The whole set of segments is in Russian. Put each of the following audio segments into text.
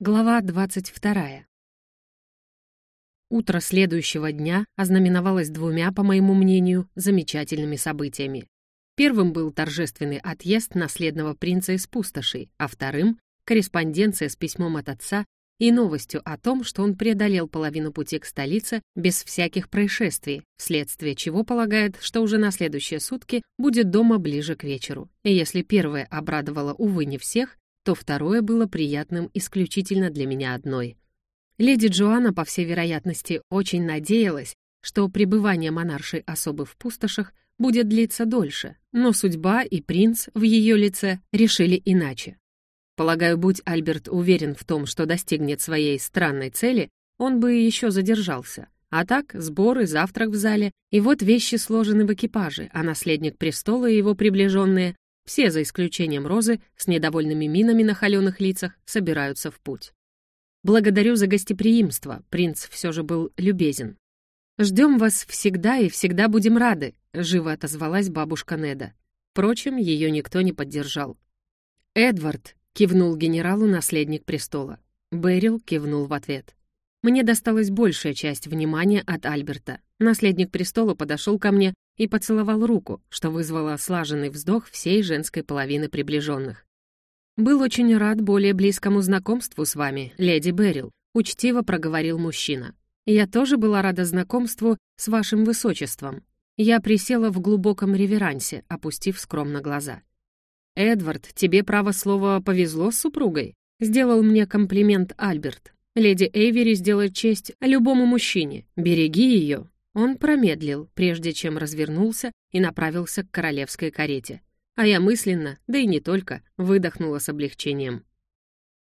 Глава 22. Утро следующего дня ознаменовалось двумя, по моему мнению, замечательными событиями. Первым был торжественный отъезд наследного принца из пустошей, а вторым — корреспонденция с письмом от отца и новостью о том, что он преодолел половину пути к столице без всяких происшествий, вследствие чего полагает, что уже на следующие сутки будет дома ближе к вечеру. И если первое обрадовало, увы, не всех, то второе было приятным исключительно для меня одной. Леди Джоанна, по всей вероятности, очень надеялась, что пребывание монаршей особы в пустошах будет длиться дольше, но судьба и принц в ее лице решили иначе. Полагаю, будь Альберт уверен в том, что достигнет своей странной цели, он бы еще задержался. А так, сборы, завтрак в зале, и вот вещи сложены в экипаже, а наследник престола и его приближенные все, за исключением Розы, с недовольными минами на холеных лицах, собираются в путь. Благодарю за гостеприимство, принц все же был любезен. «Ждем вас всегда и всегда будем рады», — живо отозвалась бабушка Неда. Впрочем, ее никто не поддержал. «Эдвард», — кивнул генералу наследник престола. Берил кивнул в ответ. Мне досталась большая часть внимания от Альберта. Наследник престола подошел ко мне и поцеловал руку, что вызвало слаженный вздох всей женской половины приближенных. «Был очень рад более близкому знакомству с вами, леди Беррил», — учтиво проговорил мужчина. «Я тоже была рада знакомству с вашим высочеством». Я присела в глубоком реверансе, опустив скромно глаза. «Эдвард, тебе, право слова, повезло с супругой?» Сделал мне комплимент Альберт. «Леди Эйвери сделает честь любому мужчине. Береги ее, он промедлил, прежде чем развернулся и направился к королевской карете. А я мысленно, да и не только, выдохнула с облегчением.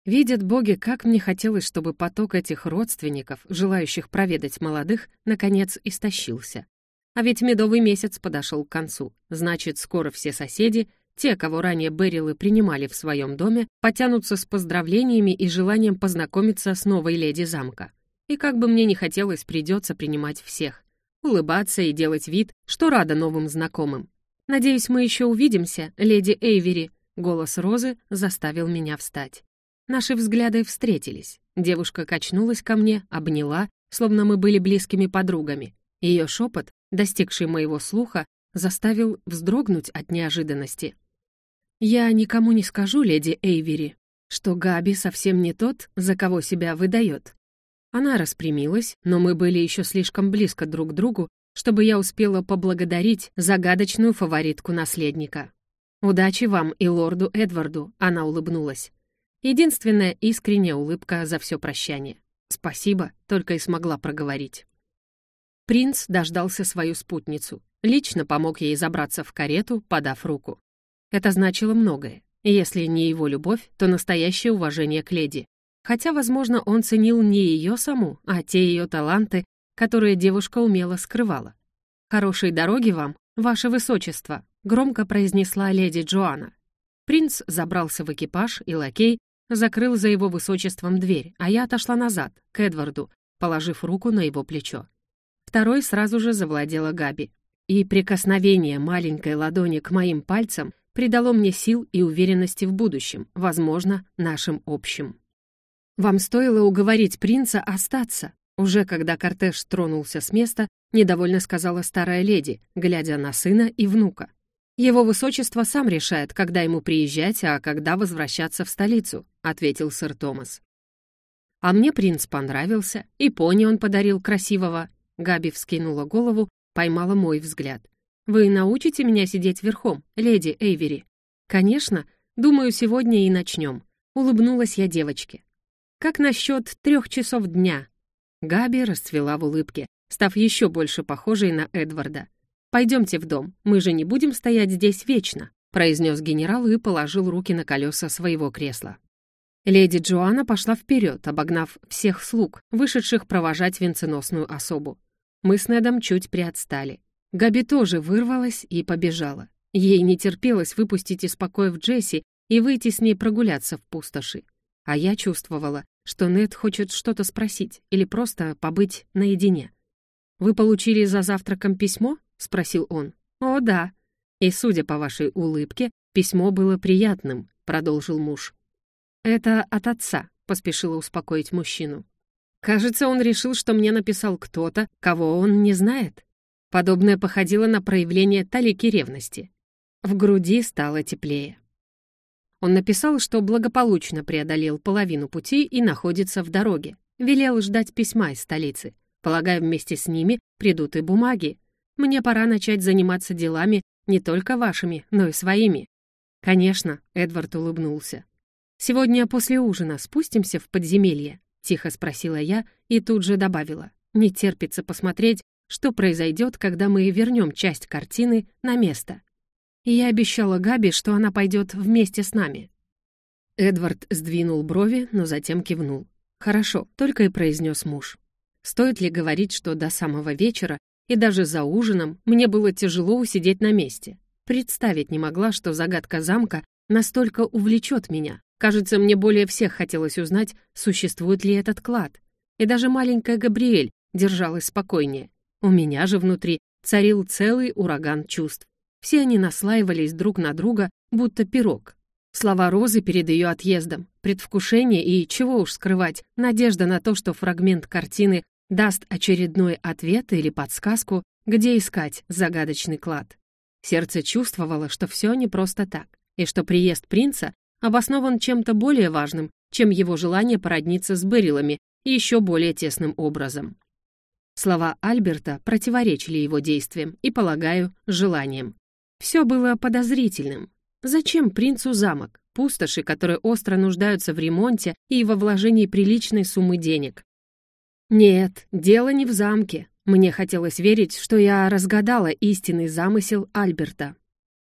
Видят боги, как мне хотелось, чтобы поток этих родственников, желающих проведать молодых, наконец истощился. А ведь медовый месяц подошел к концу. Значит, скоро все соседи, те, кого ранее Берилы принимали в своем доме, потянутся с поздравлениями и желанием познакомиться с новой леди замка. И как бы мне ни хотелось, придется принимать всех улыбаться и делать вид, что рада новым знакомым. «Надеюсь, мы еще увидимся, леди Эйвери», — голос Розы заставил меня встать. Наши взгляды встретились. Девушка качнулась ко мне, обняла, словно мы были близкими подругами. Ее шепот, достигший моего слуха, заставил вздрогнуть от неожиданности. «Я никому не скажу, леди Эйвери, что Габи совсем не тот, за кого себя выдает. Она распрямилась, но мы были еще слишком близко друг к другу, чтобы я успела поблагодарить загадочную фаворитку наследника. «Удачи вам и лорду Эдварду», — она улыбнулась. Единственная искренняя улыбка за все прощание. «Спасибо», — только и смогла проговорить. Принц дождался свою спутницу. Лично помог ей забраться в карету, подав руку. Это значило многое. Если не его любовь, то настоящее уважение к леди. Хотя, возможно, он ценил не ее саму, а те ее таланты, которые девушка умело скрывала. «Хорошей дороги вам, ваше высочество», — громко произнесла леди Джоанна. Принц забрался в экипаж, и лакей закрыл за его высочеством дверь, а я отошла назад, к Эдварду, положив руку на его плечо. Второй сразу же завладела Габи. И прикосновение маленькой ладони к моим пальцам придало мне сил и уверенности в будущем, возможно, нашим общим. Вам стоило уговорить принца остаться. Уже когда кортеж тронулся с места, недовольно сказала старая леди, глядя на сына и внука. «Его высочество сам решает, когда ему приезжать, а когда возвращаться в столицу», — ответил сэр Томас. «А мне принц понравился, и пони он подарил красивого». Габи вскинула голову, поймала мой взгляд. «Вы научите меня сидеть верхом, леди Эйвери?» «Конечно. Думаю, сегодня и начнем». Улыбнулась я девочке. Как насчет трех часов дня?» Габи расцвела в улыбке, став еще больше похожей на Эдварда. «Пойдемте в дом, мы же не будем стоять здесь вечно», произнес генерал и положил руки на колеса своего кресла. Леди Джоанна пошла вперед, обогнав всех слуг, вышедших провожать венценосную особу. Мы с Недом чуть приотстали. Габи тоже вырвалась и побежала. Ей не терпелось выпустить из покоев Джесси и выйти с ней прогуляться в пустоши. А я чувствовала, что Нед хочет что-то спросить или просто побыть наедине. «Вы получили за завтраком письмо?» — спросил он. «О, да. И, судя по вашей улыбке, письмо было приятным», — продолжил муж. «Это от отца», — поспешила успокоить мужчину. «Кажется, он решил, что мне написал кто-то, кого он не знает». Подобное походило на проявление талики ревности. В груди стало теплее. Он написал, что благополучно преодолел половину пути и находится в дороге. Велел ждать письма из столицы. Полагаю, вместе с ними придут и бумаги. Мне пора начать заниматься делами не только вашими, но и своими. Конечно, Эдвард улыбнулся. Сегодня после ужина спустимся в подземелье, тихо спросила я и тут же добавила. Не терпится посмотреть, что произойдет, когда мы вернем часть картины на место и я обещала Габи, что она пойдет вместе с нами. Эдвард сдвинул брови, но затем кивнул. «Хорошо», — только и произнес муж. Стоит ли говорить, что до самого вечера и даже за ужином мне было тяжело усидеть на месте? Представить не могла, что загадка замка настолько увлечет меня. Кажется, мне более всех хотелось узнать, существует ли этот клад. И даже маленькая Габриэль держалась спокойнее. У меня же внутри царил целый ураган чувств. Все они наслаивались друг на друга, будто пирог. Слова Розы перед ее отъездом, предвкушение и, чего уж скрывать, надежда на то, что фрагмент картины даст очередной ответ или подсказку, где искать загадочный клад. Сердце чувствовало, что все не просто так, и что приезд принца обоснован чем-то более важным, чем его желание породниться с Берилами еще более тесным образом. Слова Альберта противоречили его действиям и, полагаю, желаниям. Все было подозрительным. Зачем принцу замок, пустоши, которые остро нуждаются в ремонте и во вложении приличной суммы денег? Нет, дело не в замке. Мне хотелось верить, что я разгадала истинный замысел Альберта.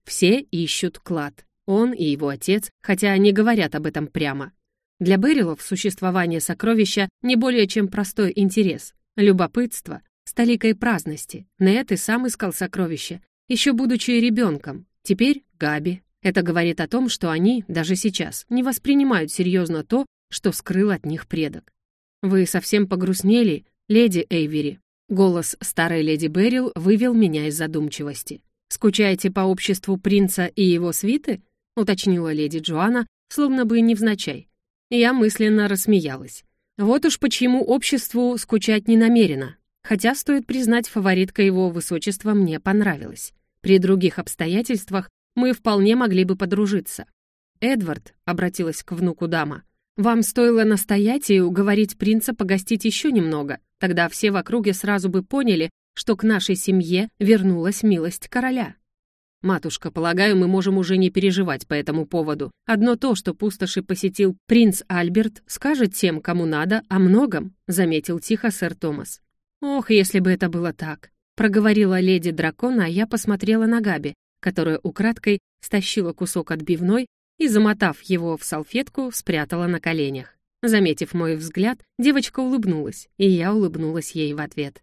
Все ищут клад. Он и его отец, хотя не говорят об этом прямо. Для Берилов существование сокровища не более чем простой интерес, любопытство, с толикой праздности. Нет и сам искал сокровища, еще будучи ребенком. Теперь Габи. Это говорит о том, что они, даже сейчас, не воспринимают серьезно то, что скрыл от них предок. «Вы совсем погрустнели, леди Эйвери». Голос старой леди Берил вывел меня из задумчивости. «Скучаете по обществу принца и его свиты?» — уточнила леди Джоанна, словно бы невзначай. Я мысленно рассмеялась. Вот уж почему обществу скучать не намерена. Хотя, стоит признать, фаворитка его высочества мне понравилась. При других обстоятельствах мы вполне могли бы подружиться. «Эдвард», — обратилась к внуку дама, «вам стоило настоять и уговорить принца погостить еще немного, тогда все в округе сразу бы поняли, что к нашей семье вернулась милость короля». «Матушка, полагаю, мы можем уже не переживать по этому поводу. Одно то, что пустоши посетил принц Альберт, скажет тем, кому надо, о многом», — заметил тихо сэр Томас. «Ох, если бы это было так проговорила леди дракона, а я посмотрела на Габи, которая украдкой стащила кусок отбивной и, замотав его в салфетку, спрятала на коленях. Заметив мой взгляд, девочка улыбнулась, и я улыбнулась ей в ответ.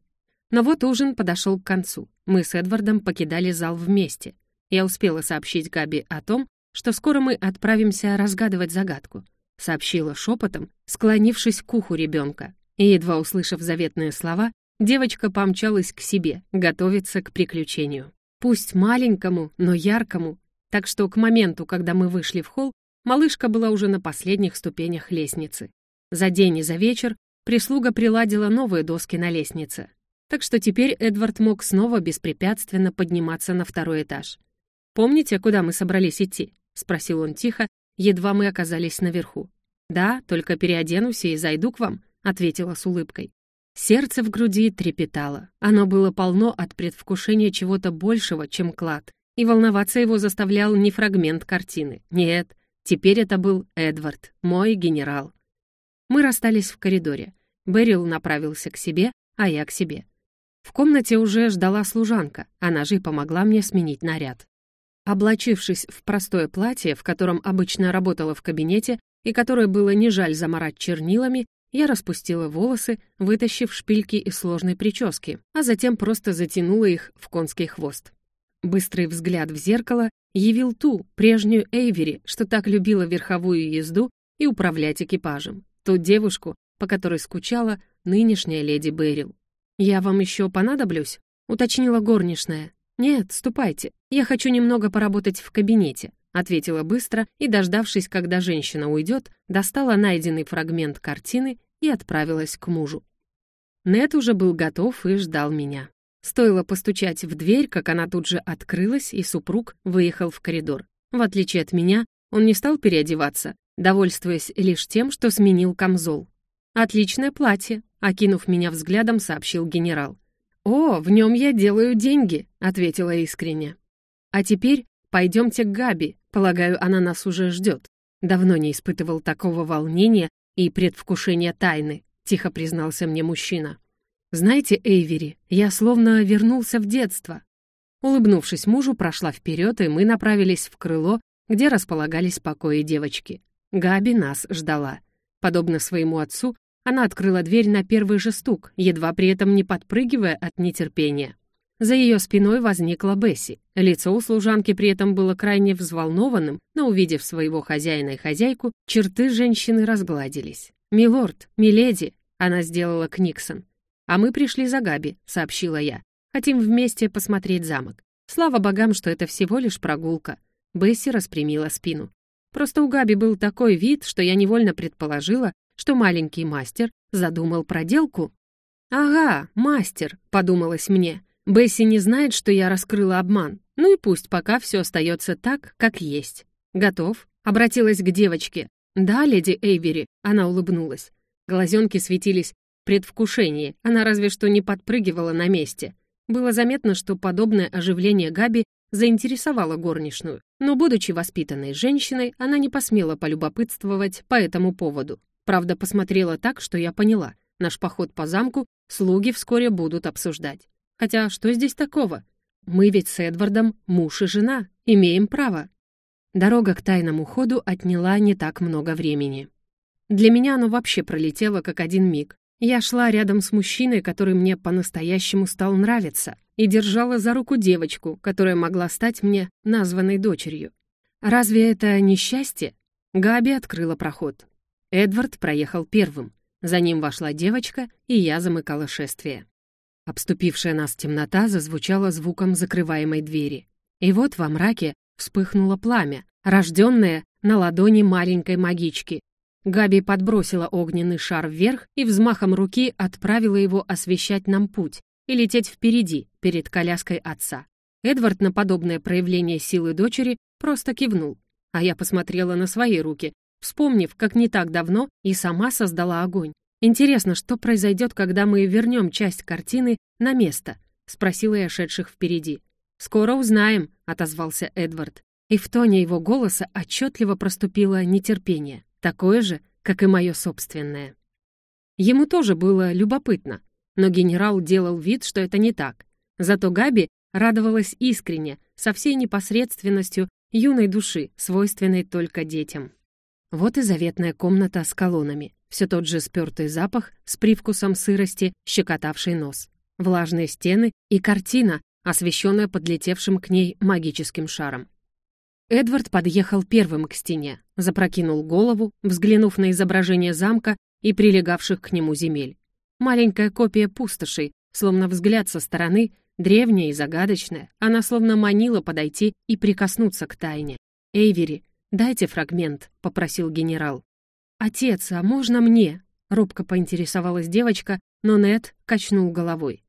Но вот ужин подошел к концу. Мы с Эдвардом покидали зал вместе. Я успела сообщить Габи о том, что скоро мы отправимся разгадывать загадку. Сообщила шепотом, склонившись к уху ребенка. И, едва услышав заветные слова, Девочка помчалась к себе, готовиться к приключению. Пусть маленькому, но яркому. Так что к моменту, когда мы вышли в холл, малышка была уже на последних ступенях лестницы. За день и за вечер прислуга приладила новые доски на лестнице. Так что теперь Эдвард мог снова беспрепятственно подниматься на второй этаж. «Помните, куда мы собрались идти?» — спросил он тихо, едва мы оказались наверху. «Да, только переоденусь и зайду к вам», — ответила с улыбкой. Сердце в груди трепетало. Оно было полно от предвкушения чего-то большего, чем клад. И волноваться его заставлял не фрагмент картины. Нет, теперь это был Эдвард, мой генерал. Мы расстались в коридоре. Берил направился к себе, а я к себе. В комнате уже ждала служанка, она же и помогла мне сменить наряд. Облачившись в простое платье, в котором обычно работала в кабинете и которое было не жаль заморать чернилами, я распустила волосы, вытащив шпильки из сложной прически, а затем просто затянула их в конский хвост. Быстрый взгляд в зеркало явил ту, прежнюю Эйвери, что так любила верховую езду и управлять экипажем. Ту девушку, по которой скучала нынешняя леди Берил. «Я вам еще понадоблюсь?» — уточнила горничная. «Нет, ступайте. Я хочу немного поработать в кабинете», — ответила быстро и, дождавшись, когда женщина уйдет, достала найденный фрагмент картины и отправилась к мужу. Нет уже был готов и ждал меня. Стоило постучать в дверь, как она тут же открылась, и супруг выехал в коридор. В отличие от меня, он не стал переодеваться, довольствуясь лишь тем, что сменил камзол. «Отличное платье», — окинув меня взглядом, сообщил генерал. «О, в нем я делаю деньги», — ответила искренне. «А теперь пойдемте к Габи, полагаю, она нас уже ждет». Давно не испытывал такого волнения и предвкушения тайны, тихо признался мне мужчина. «Знаете, Эйвери, я словно вернулся в детство». Улыбнувшись мужу, прошла вперед, и мы направились в крыло, где располагались покои девочки. Габи нас ждала. Подобно своему отцу, она открыла дверь на первый же стук, едва при этом не подпрыгивая от нетерпения. За ее спиной возникла Бесси. Лицо у служанки при этом было крайне взволнованным, но, увидев своего хозяина и хозяйку, черты женщины разгладились. «Милорд, миледи!» — она сделала Книксон. «А мы пришли за Габи», — сообщила я. «Хотим вместе посмотреть замок. Слава богам, что это всего лишь прогулка». Бесси распрямила спину. Просто у Габи был такой вид, что я невольно предположила, что маленький мастер задумал проделку. «Ага, мастер», — подумалось мне. Бесси не знает, что я раскрыла обман. Ну и пусть пока все остается так, как есть. «Готов?» — обратилась к девочке. «Да, леди Эйвери», — она улыбнулась. Глазенки светились в предвкушении, она разве что не подпрыгивала на месте. Было заметно, что подобное оживление Габи заинтересовало горничную, но, будучи воспитанной женщиной, она не посмела полюбопытствовать по этому поводу. Правда, посмотрела так, что я поняла. Наш поход по замку слуги вскоре будут обсуждать. Хотя что здесь такого? Мы ведь с Эдвардом муж и жена, имеем право. Дорога к тайному ходу отняла не так много времени. Для меня оно вообще пролетело как один миг. Я шла рядом с мужчиной, который мне по-настоящему стал нравиться, и держала за руку девочку, которая могла стать мне названной дочерью. Разве это не счастье? Габи открыла проход. Эдвард проехал первым. За ним вошла девочка, и я замыкала шествие. Обступившая нас темнота зазвучала звуком закрываемой двери. И вот во мраке вспыхнуло пламя, рожденное на ладони маленькой магички, Габи подбросила огненный шар вверх и взмахом руки отправила его освещать нам путь и лететь впереди, перед коляской отца. Эдвард на подобное проявление силы дочери просто кивнул, а я посмотрела на свои руки, вспомнив, как не так давно и сама создала огонь. «Интересно, что произойдет, когда мы вернем часть картины на место?» — спросила я шедших впереди. «Скоро узнаем», — отозвался Эдвард. И в тоне его голоса отчетливо проступило нетерпение такое же, как и мое собственное. Ему тоже было любопытно, но генерал делал вид, что это не так. Зато Габи радовалась искренне, со всей непосредственностью юной души, свойственной только детям. Вот и заветная комната с колоннами. Все тот же спёртый запах с привкусом сырости, щекотавший нос. Влажные стены и картина, освещенная подлетевшим к ней магическим шаром. Эдвард подъехал первым к стене, запрокинул голову, взглянув на изображение замка и прилегавших к нему земель. Маленькая копия пустошей, словно взгляд со стороны, древняя и загадочная, она словно манила подойти и прикоснуться к тайне. «Эйвери, дайте фрагмент», — попросил генерал. «Отец, а можно мне?» — робко поинтересовалась девочка, но Нед качнул головой.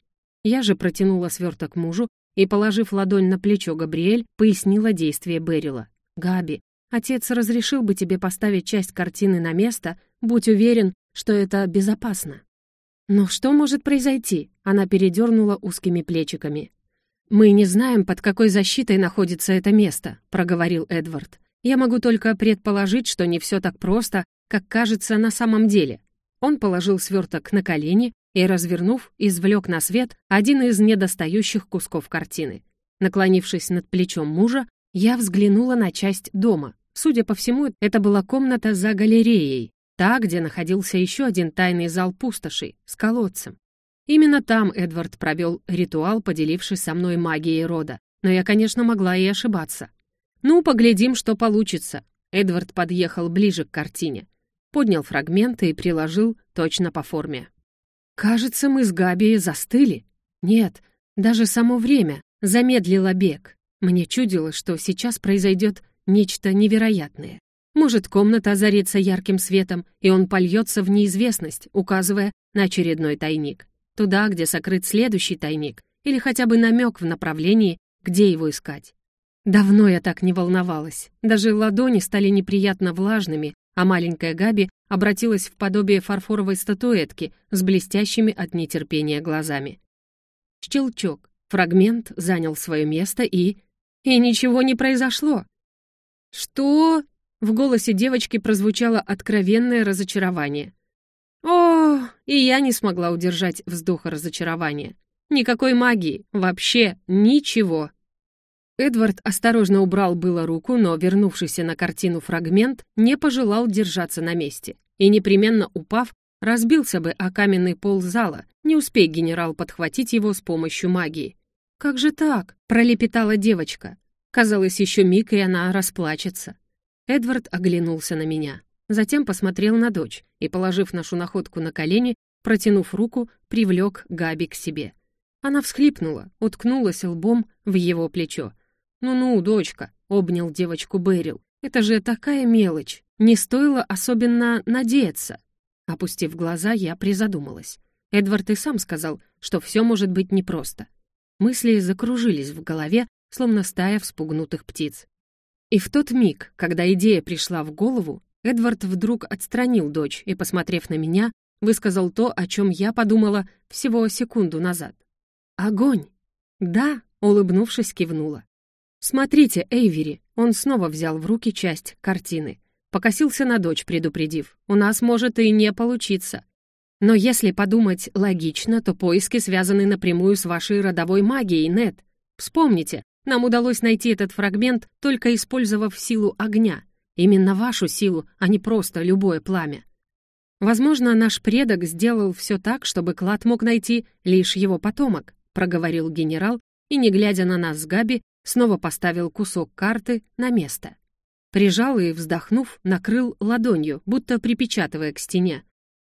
Я же протянула сверток мужу, и, положив ладонь на плечо Габриэль, пояснила действие Берила. «Габи, отец разрешил бы тебе поставить часть картины на место, будь уверен, что это безопасно». «Но что может произойти?» — она передернула узкими плечиками. «Мы не знаем, под какой защитой находится это место», — проговорил Эдвард. «Я могу только предположить, что не все так просто, как кажется на самом деле». Он положил сверток на колени и, развернув, извлек на свет один из недостающих кусков картины. Наклонившись над плечом мужа, я взглянула на часть дома. Судя по всему, это была комната за галереей, та, где находился еще один тайный зал пустоши с колодцем. Именно там Эдвард провел ритуал, поделившись со мной магией рода. Но я, конечно, могла и ошибаться. «Ну, поглядим, что получится». Эдвард подъехал ближе к картине, поднял фрагменты и приложил точно по форме. Кажется, мы с Габи застыли. Нет, даже само время замедлило бег. Мне чудилось, что сейчас произойдет нечто невероятное. Может, комната озарится ярким светом, и он польется в неизвестность, указывая на очередной тайник. Туда, где сокрыт следующий тайник, или хотя бы намек в направлении, где его искать. Давно я так не волновалась. Даже ладони стали неприятно влажными, а маленькая Габи обратилась в подобие фарфоровой статуэтки с блестящими от нетерпения глазами. Щелчок. Фрагмент занял свое место и... И ничего не произошло. «Что?» В голосе девочки прозвучало откровенное разочарование. О, и я не смогла удержать вздоха разочарования. Никакой магии, вообще ничего. Эдвард осторожно убрал было руку, но вернувшийся на картину фрагмент не пожелал держаться на месте и, непременно упав, разбился бы о каменный пол зала, не успей генерал подхватить его с помощью магии. «Как же так?» — пролепетала девочка. Казалось, еще миг, и она расплачется. Эдвард оглянулся на меня. Затем посмотрел на дочь и, положив нашу находку на колени, протянув руку, привлек Габи к себе. Она всхлипнула, уткнулась лбом в его плечо. «Ну-ну, дочка», — обнял девочку Берил, — «это же такая мелочь, не стоило особенно надеяться». Опустив глаза, я призадумалась. Эдвард и сам сказал, что все может быть непросто. Мысли закружились в голове, словно стая вспугнутых птиц. И в тот миг, когда идея пришла в голову, Эдвард вдруг отстранил дочь и, посмотрев на меня, высказал то, о чем я подумала всего секунду назад. «Огонь!» «Да», — улыбнувшись, кивнула. «Смотрите, Эйвери!» Он снова взял в руки часть картины. Покосился на дочь, предупредив. «У нас может и не получиться. Но если подумать логично, то поиски связаны напрямую с вашей родовой магией, Нет. Вспомните, нам удалось найти этот фрагмент, только использовав силу огня. Именно вашу силу, а не просто любое пламя. Возможно, наш предок сделал все так, чтобы клад мог найти лишь его потомок, проговорил генерал и, не глядя на нас с Габи, снова поставил кусок карты на место. Прижал и, вздохнув, накрыл ладонью, будто припечатывая к стене.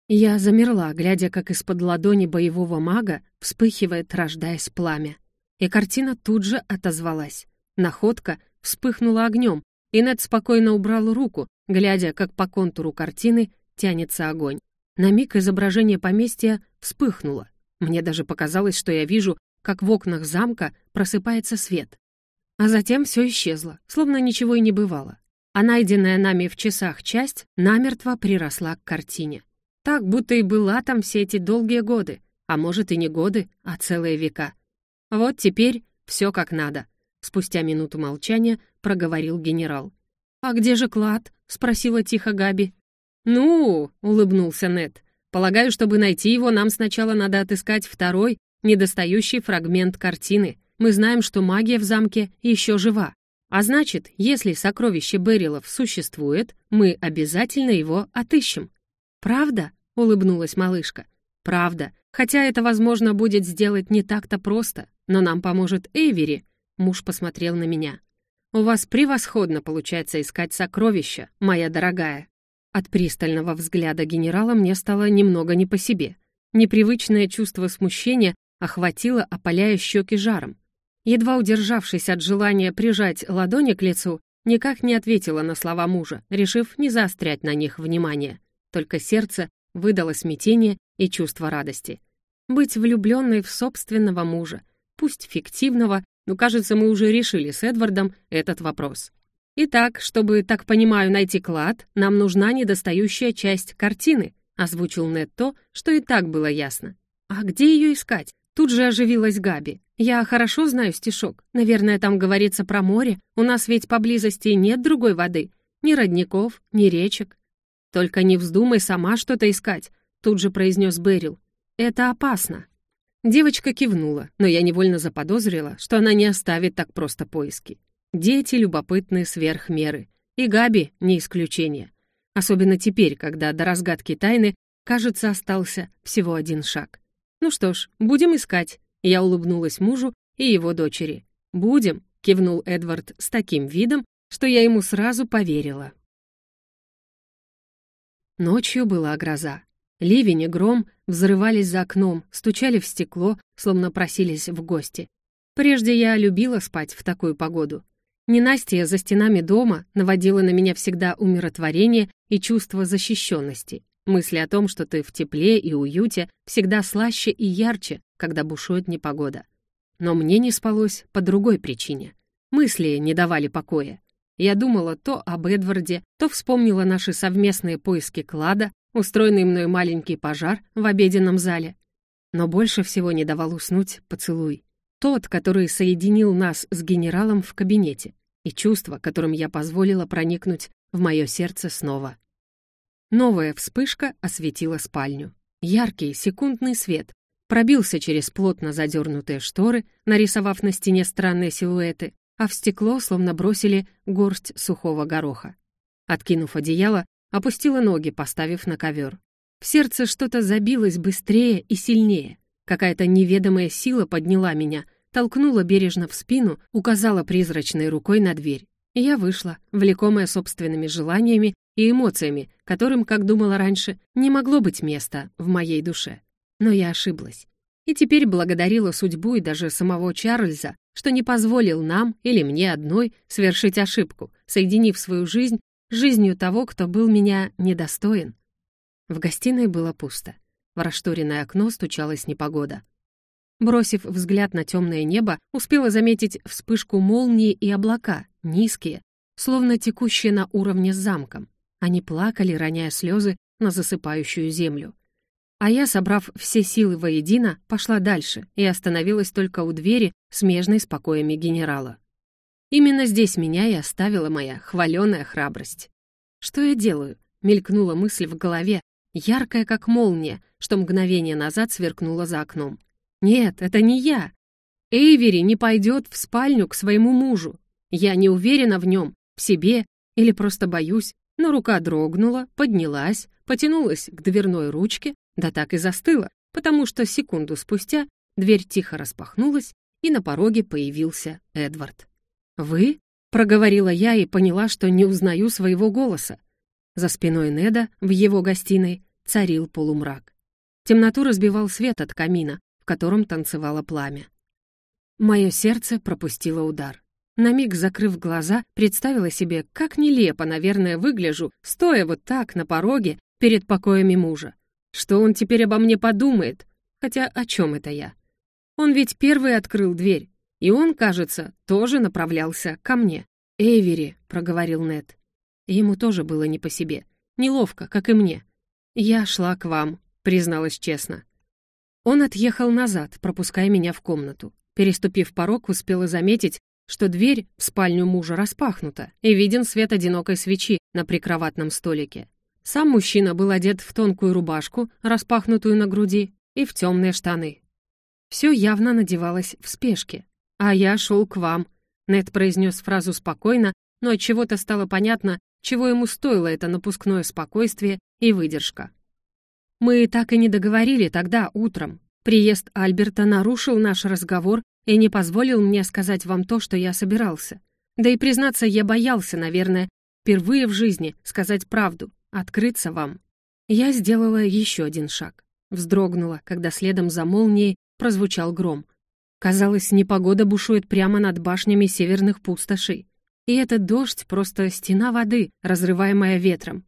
Я замерла, глядя, как из-под ладони боевого мага вспыхивает, рождаясь пламя. И картина тут же отозвалась. Находка вспыхнула огнем, и Нед спокойно убрал руку, глядя, как по контуру картины тянется огонь. На миг изображение поместья вспыхнуло. Мне даже показалось, что я вижу, как в окнах замка просыпается свет. А затем все исчезло, словно ничего и не бывало. А найденная нами в часах часть намертво приросла к картине. Так, будто и была там все эти долгие годы, а может и не годы, а целые века. «Вот теперь все как надо», — спустя минуту молчания проговорил генерал. «А где же клад?» — спросила тихо Габи. «Ну», — улыбнулся Нед, «полагаю, чтобы найти его, нам сначала надо отыскать второй, недостающий фрагмент картины. Мы знаем, что магия в замке еще жива. А значит, если сокровище Берилов существует, мы обязательно его отыщем». «Правда?» — улыбнулась малышка. «Правда. Хотя это, возможно, будет сделать не так-то просто, но нам поможет Эйвери. Муж посмотрел на меня. «У вас превосходно получается искать сокровища, моя дорогая». От пристального взгляда генерала мне стало немного не по себе. Непривычное чувство смущения охватило, опаляя щеки жаром. Едва удержавшись от желания прижать ладони к лицу, никак не ответила на слова мужа, решив не заострять на них внимание. Только сердце выдало смятение и чувство радости. Быть влюбленной в собственного мужа, пусть фиктивного, но, кажется, мы уже решили с Эдвардом этот вопрос. Итак, чтобы, так понимаю, найти клад, нам нужна недостающая часть картины, озвучил Нед то, что и так было ясно. А где ее искать? Тут же оживилась Габи. Я хорошо знаю стишок. Наверное, там говорится про море. У нас ведь поблизости нет другой воды. Ни родников, ни речек. Только не вздумай сама что-то искать, тут же произнес Берил. Это опасно. Девочка кивнула, но я невольно заподозрила, что она не оставит так просто поиски. Дети любопытны сверх меры, и Габи не исключение. Особенно теперь, когда до разгадки тайны, кажется, остался всего один шаг. Ну что ж, будем искать. Я улыбнулась мужу и его дочери. «Будем», — кивнул Эдвард с таким видом, что я ему сразу поверила. Ночью была гроза. Ливень и гром взрывались за окном, стучали в стекло, словно просились в гости. Прежде я любила спать в такую погоду. Ненастье за стенами дома наводило на меня всегда умиротворение и чувство защищенности. Мысли о том, что ты в тепле и уюте, всегда слаще и ярче, когда бушует непогода. Но мне не спалось по другой причине. Мысли не давали покоя. Я думала то об Эдварде, то вспомнила наши совместные поиски клада, устроенный мной маленький пожар в обеденном зале. Но больше всего не давал уснуть поцелуй. Тот, который соединил нас с генералом в кабинете и чувство, которым я позволила проникнуть в мое сердце снова. Новая вспышка осветила спальню. Яркий секундный свет пробился через плотно задернутые шторы, нарисовав на стене странные силуэты, а в стекло словно бросили горсть сухого гороха. Откинув одеяло, опустила ноги, поставив на ковер. В сердце что-то забилось быстрее и сильнее. Какая-то неведомая сила подняла меня, толкнула бережно в спину, указала призрачной рукой на дверь. И я вышла, влекомая собственными желаниями и эмоциями, которым, как думала раньше, не могло быть места в моей душе. Но я ошиблась. И теперь благодарила судьбу и даже самого Чарльза, что не позволил нам или мне одной совершить ошибку, соединив свою жизнь с жизнью того, кто был меня недостоин. В гостиной было пусто. В расшторенное окно стучалась непогода. Бросив взгляд на темное небо, успела заметить вспышку молнии и облака, низкие, словно текущие на уровне с замком. Они плакали, роняя слезы на засыпающую землю. А я, собрав все силы воедино, пошла дальше и остановилась только у двери, смежной с покоями генерала. Именно здесь меня и оставила моя хваленая храбрость. «Что я делаю?» — мелькнула мысль в голове, яркая как молния, что мгновение назад сверкнула за окном. Нет, это не я. Эйвери не пойдет в спальню к своему мужу. Я не уверена в нем, в себе или просто боюсь, но рука дрогнула, поднялась, потянулась к дверной ручке, да так и застыла, потому что секунду спустя дверь тихо распахнулась, и на пороге появился Эдвард. «Вы?» — проговорила я и поняла, что не узнаю своего голоса. За спиной Неда, в его гостиной, царил полумрак. Темноту разбивал свет от камина, в котором танцевало пламя. Мое сердце пропустило удар. На миг закрыв глаза, представила себе, как нелепо, наверное, выгляжу, стоя вот так на пороге перед покоями мужа. Что он теперь обо мне подумает? Хотя о чем это я? Он ведь первый открыл дверь, и он, кажется, тоже направлялся ко мне. «Эйвери», — проговорил Нед. Ему тоже было не по себе. Неловко, как и мне. «Я шла к вам», — призналась честно. Он отъехал назад, пропуская меня в комнату. Переступив порог, успела заметить, что дверь в спальню мужа распахнута, и виден свет одинокой свечи на прикроватном столике. Сам мужчина был одет в тонкую рубашку, распахнутую на груди, и в темные штаны. Все явно надевалось в спешке. «А я шел к вам», — Нед произнес фразу спокойно, но от чего то стало понятно, чего ему стоило это напускное спокойствие и выдержка. Мы так и не договорили тогда, утром. Приезд Альберта нарушил наш разговор и не позволил мне сказать вам то, что я собирался. Да и, признаться, я боялся, наверное, впервые в жизни сказать правду, открыться вам. Я сделала еще один шаг. Вздрогнула, когда следом за молнией прозвучал гром. Казалось, непогода бушует прямо над башнями северных пустошей. И этот дождь — просто стена воды, разрываемая ветром.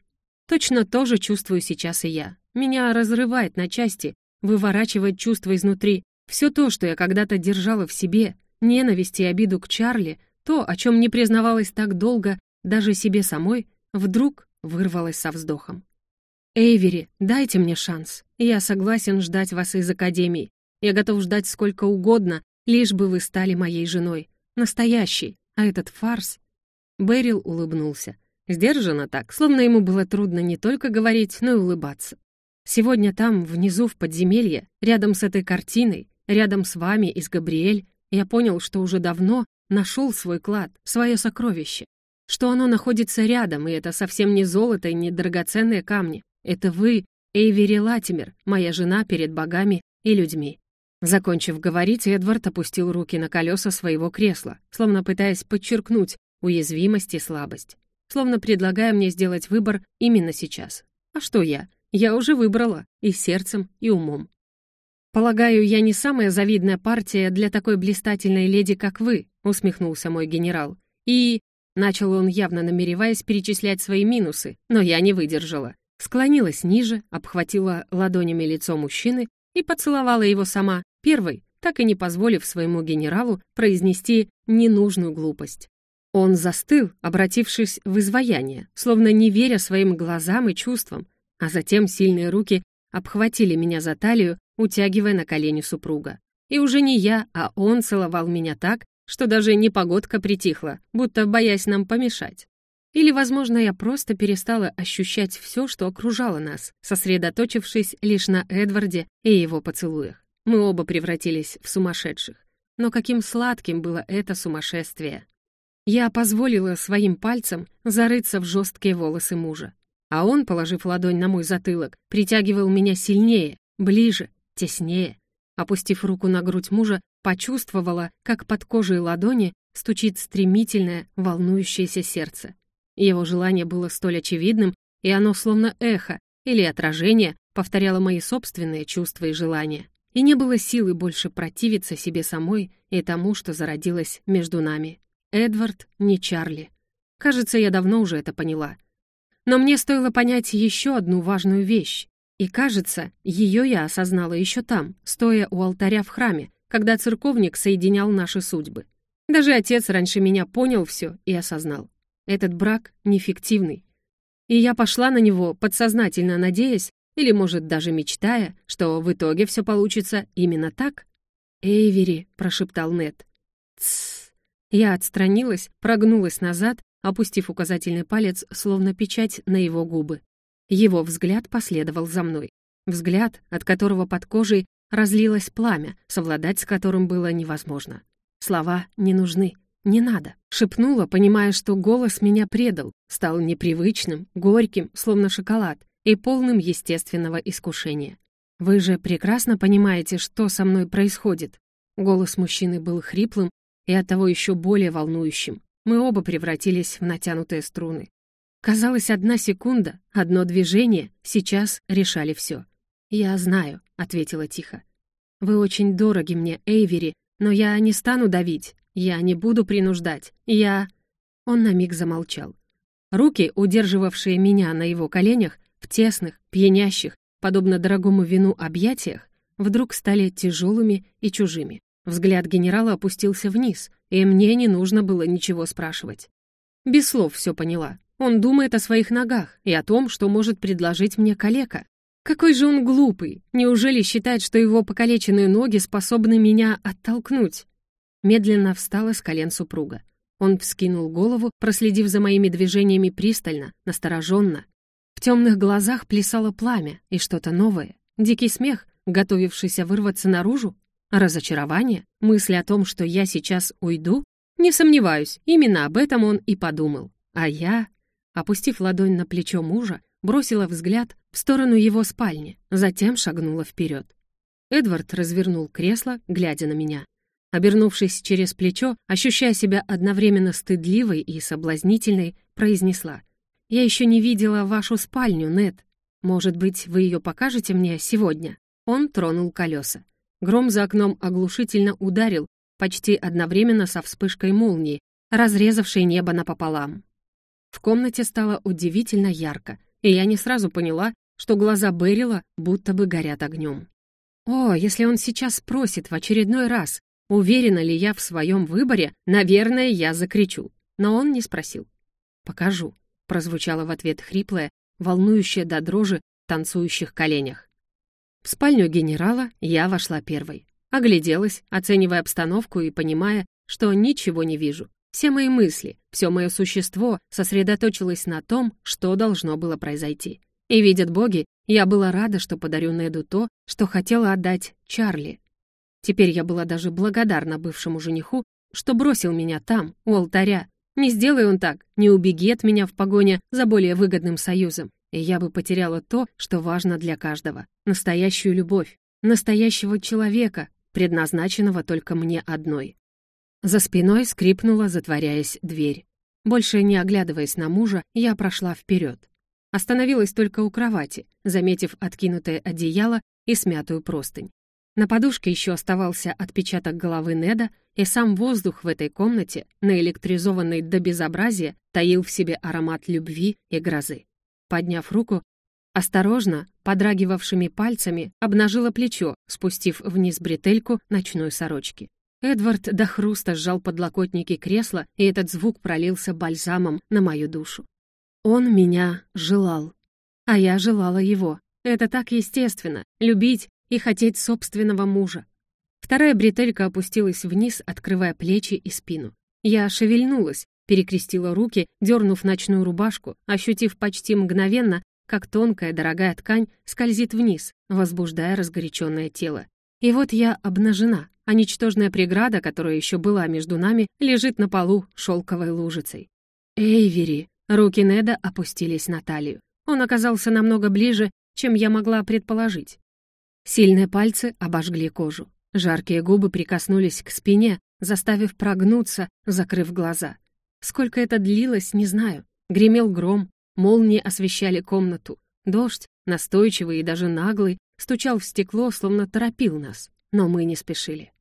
Точно то же чувствую сейчас и я. Меня разрывает на части, выворачивает чувства изнутри. Все то, что я когда-то держала в себе, ненависть и обиду к Чарли, то, о чем не признавалась так долго даже себе самой, вдруг вырвалось со вздохом. «Эйвери, дайте мне шанс. Я согласен ждать вас из Академии. Я готов ждать сколько угодно, лишь бы вы стали моей женой. Настоящей. А этот фарс...» Берил улыбнулся. Сдержанно так, словно ему было трудно не только говорить, но и улыбаться. Сегодня там, внизу, в подземелье, рядом с этой картиной, рядом с вами и с Габриэль, я понял, что уже давно нашел свой клад, свое сокровище. Что оно находится рядом, и это совсем не золото и не драгоценные камни. Это вы, Эйвери Латимер, моя жена перед богами и людьми. Закончив говорить, Эдвард опустил руки на колеса своего кресла, словно пытаясь подчеркнуть уязвимость и слабость, словно предлагая мне сделать выбор именно сейчас. А что я? Я уже выбрала и сердцем, и умом. «Полагаю, я не самая завидная партия для такой блистательной леди, как вы», усмехнулся мой генерал. и...» Начал он, явно намереваясь перечислять свои минусы, но я не выдержала. Склонилась ниже, обхватила ладонями лицо мужчины и поцеловала его сама, первой, так и не позволив своему генералу произнести ненужную глупость. Он застыл, обратившись в изваяние, словно не веря своим глазам и чувствам, а затем сильные руки обхватили меня за талию, утягивая на колени супруга. И уже не я, а он целовал меня так, что даже непогодка притихла, будто боясь нам помешать. Или, возможно, я просто перестала ощущать все, что окружало нас, сосредоточившись лишь на Эдварде и его поцелуях. Мы оба превратились в сумасшедших. Но каким сладким было это сумасшествие. Я позволила своим пальцам зарыться в жесткие волосы мужа. А он, положив ладонь на мой затылок, притягивал меня сильнее, ближе, теснее. Опустив руку на грудь мужа, почувствовала, как под кожей ладони стучит стремительное, волнующееся сердце. Его желание было столь очевидным, и оно словно эхо или отражение повторяло мои собственные чувства и желания. И не было силы больше противиться себе самой и тому, что зародилось между нами. Эдвард не Чарли. Кажется, я давно уже это поняла. Но мне стоило понять еще одну важную вещь. И, кажется, ее я осознала еще там, стоя у алтаря в храме, когда церковник соединял наши судьбы. Даже отец раньше меня понял все и осознал. Этот брак нефиктивный. И я пошла на него, подсознательно надеясь, или, может, даже мечтая, что в итоге все получится именно так. «Эйвери», — прошептал Нед. «Тссс». Я отстранилась, прогнулась назад, опустив указательный палец, словно печать на его губы. Его взгляд последовал за мной. Взгляд, от которого под кожей разлилось пламя, совладать с которым было невозможно. Слова не нужны. «Не надо», — шепнула, понимая, что голос меня предал, стал непривычным, горьким, словно шоколад, и полным естественного искушения. «Вы же прекрасно понимаете, что со мной происходит». Голос мужчины был хриплым и оттого еще более волнующим. Мы оба превратились в натянутые струны. Казалось, одна секунда, одно движение сейчас решали все. «Я знаю», — ответила тихо. «Вы очень дороги мне, Эйвери, но я не стану давить. «Я не буду принуждать. Я...» Он на миг замолчал. Руки, удерживавшие меня на его коленях, в тесных, пьянящих, подобно дорогому вину объятиях, вдруг стали тяжелыми и чужими. Взгляд генерала опустился вниз, и мне не нужно было ничего спрашивать. Без слов все поняла. Он думает о своих ногах и о том, что может предложить мне калека. Какой же он глупый! Неужели считает, что его покалеченные ноги способны меня оттолкнуть? Медленно встала с колен супруга. Он вскинул голову, проследив за моими движениями пристально, настороженно. В темных глазах плясало пламя и что-то новое. Дикий смех, готовившийся вырваться наружу. Разочарование, мысль о том, что я сейчас уйду. Не сомневаюсь, именно об этом он и подумал. А я, опустив ладонь на плечо мужа, бросила взгляд в сторону его спальни, затем шагнула вперед. Эдвард развернул кресло, глядя на меня. Обернувшись через плечо, ощущая себя одновременно стыдливой и соблазнительной, произнесла. «Я еще не видела вашу спальню, Нет. Может быть, вы ее покажете мне сегодня?» Он тронул колеса. Гром за окном оглушительно ударил, почти одновременно со вспышкой молнии, разрезавшей небо напополам. В комнате стало удивительно ярко, и я не сразу поняла, что глаза Берила будто бы горят огнем. О, если он сейчас спросит в очередной раз, Уверена ли я в своем выборе? Наверное, я закричу. Но он не спросил. «Покажу», — прозвучало в ответ хриплое, волнующее до дрожи в танцующих коленях. В спальню генерала я вошла первой. Огляделась, оценивая обстановку и понимая, что ничего не вижу. Все мои мысли, все мое существо сосредоточилось на том, что должно было произойти. И, видят боги, я была рада, что подарю Неду то, что хотела отдать Чарли. Теперь я была даже благодарна бывшему жениху, что бросил меня там, у алтаря. Не сделай он так, не убеги от меня в погоне за более выгодным союзом, и я бы потеряла то, что важно для каждого — настоящую любовь, настоящего человека, предназначенного только мне одной. За спиной скрипнула, затворяясь, дверь. Больше не оглядываясь на мужа, я прошла вперед. Остановилась только у кровати, заметив откинутое одеяло и смятую простынь. На подушке еще оставался отпечаток головы Неда, и сам воздух в этой комнате, наэлектризованный до безобразия, таил в себе аромат любви и грозы. Подняв руку, осторожно, подрагивавшими пальцами, обнажила плечо, спустив вниз бретельку ночной сорочки. Эдвард до хруста сжал подлокотники кресла, и этот звук пролился бальзамом на мою душу. Он меня желал, а я желала его. Это так естественно — любить и хотеть собственного мужа. Вторая бретелька опустилась вниз, открывая плечи и спину. Я шевельнулась, перекрестила руки, дернув ночную рубашку, ощутив почти мгновенно, как тонкая дорогая ткань скользит вниз, возбуждая разгоряченное тело. И вот я обнажена, а ничтожная преграда, которая еще была между нами, лежит на полу шелковой лужицей. «Эйвери!» Руки Неда опустились на талию. Он оказался намного ближе, чем я могла предположить. Сильные пальцы обожгли кожу. Жаркие губы прикоснулись к спине, заставив прогнуться, закрыв глаза. Сколько это длилось, не знаю. Гремел гром, молнии освещали комнату. Дождь, настойчивый и даже наглый, стучал в стекло, словно торопил нас. Но мы не спешили.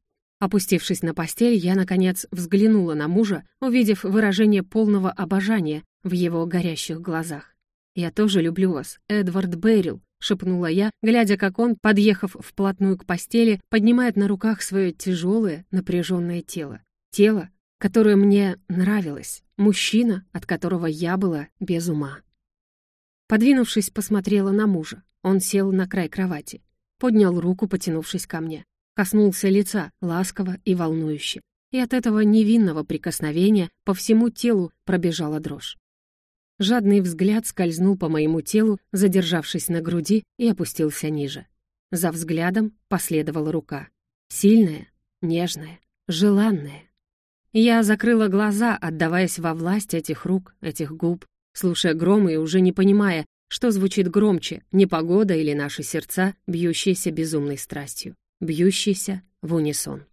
Опустившись на постель, я, наконец, взглянула на мужа, увидев выражение полного обожания в его горящих глазах. «Я тоже люблю вас, Эдвард Беррил», — шепнула я, глядя, как он, подъехав вплотную к постели, поднимает на руках свое тяжелое, напряженное тело. Тело, которое мне нравилось, мужчина, от которого я была без ума. Подвинувшись, посмотрела на мужа. Он сел на край кровати, поднял руку, потянувшись ко мне. Коснулся лица, ласково и волнующе. И от этого невинного прикосновения по всему телу пробежала дрожь. Жадный взгляд скользнул по моему телу, задержавшись на груди, и опустился ниже. За взглядом последовала рука. Сильная, нежная, желанная. Я закрыла глаза, отдаваясь во власть этих рук, этих губ, слушая гром и уже не понимая, что звучит громче, непогода или наши сердца, бьющиеся безумной страстью, бьющиеся в унисон.